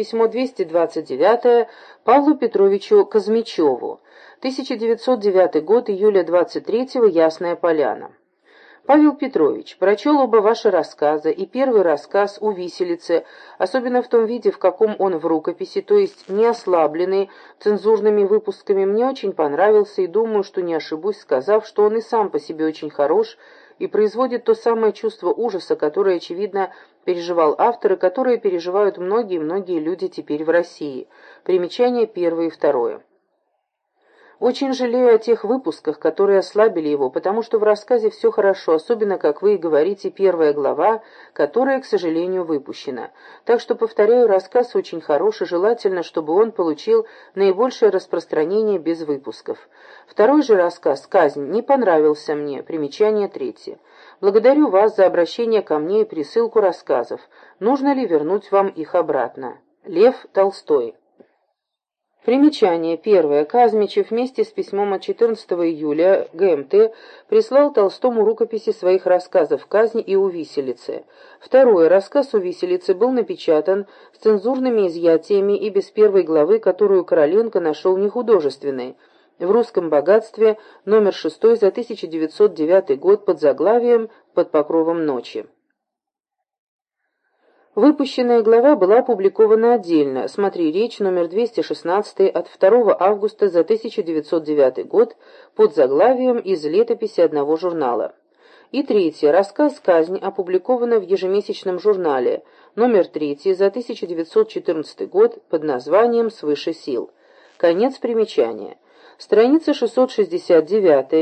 Письмо 229 Павлу Петровичу Казмичеву. 1909 год, июля 23-го, Ясная Поляна. Павел Петрович, прочел оба ваши рассказа, и первый рассказ у виселице, особенно в том виде, в каком он в рукописи, то есть не ослабленный цензурными выпусками, мне очень понравился, и думаю, что не ошибусь, сказав, что он и сам по себе очень хорош, и производит то самое чувство ужаса, которое, очевидно, переживал автор и которое переживают многие-многие люди теперь в России. Примечание первое и второе. Очень жалею о тех выпусках, которые ослабили его, потому что в рассказе все хорошо, особенно, как вы и говорите, первая глава, которая, к сожалению, выпущена. Так что, повторяю, рассказ очень хороший, желательно, чтобы он получил наибольшее распространение без выпусков. Второй же рассказ «Казнь» не понравился мне, примечание третье. Благодарю вас за обращение ко мне и присылку рассказов. Нужно ли вернуть вам их обратно? Лев Толстой Примечание. Первое. Казмичев вместе с письмом от 14 июля ГМТ прислал Толстому рукописи своих рассказов «Казнь» и «У виселицы». Второе. Рассказ «У виселице» был напечатан с цензурными изъятиями и без первой главы, которую Короленко нашел нехудожественной. В «Русском богатстве» номер 6 за 1909 год под заглавием «Под покровом ночи». Выпущенная глава была опубликована отдельно. Смотри речь номер 216 от 2 августа за 1909 год под заглавием «Из летописи одного журнала». И третье. Рассказ «Казнь» опубликована в ежемесячном журнале номер 3 за 1914 год под названием «Свыше сил». Конец примечания. Страница 669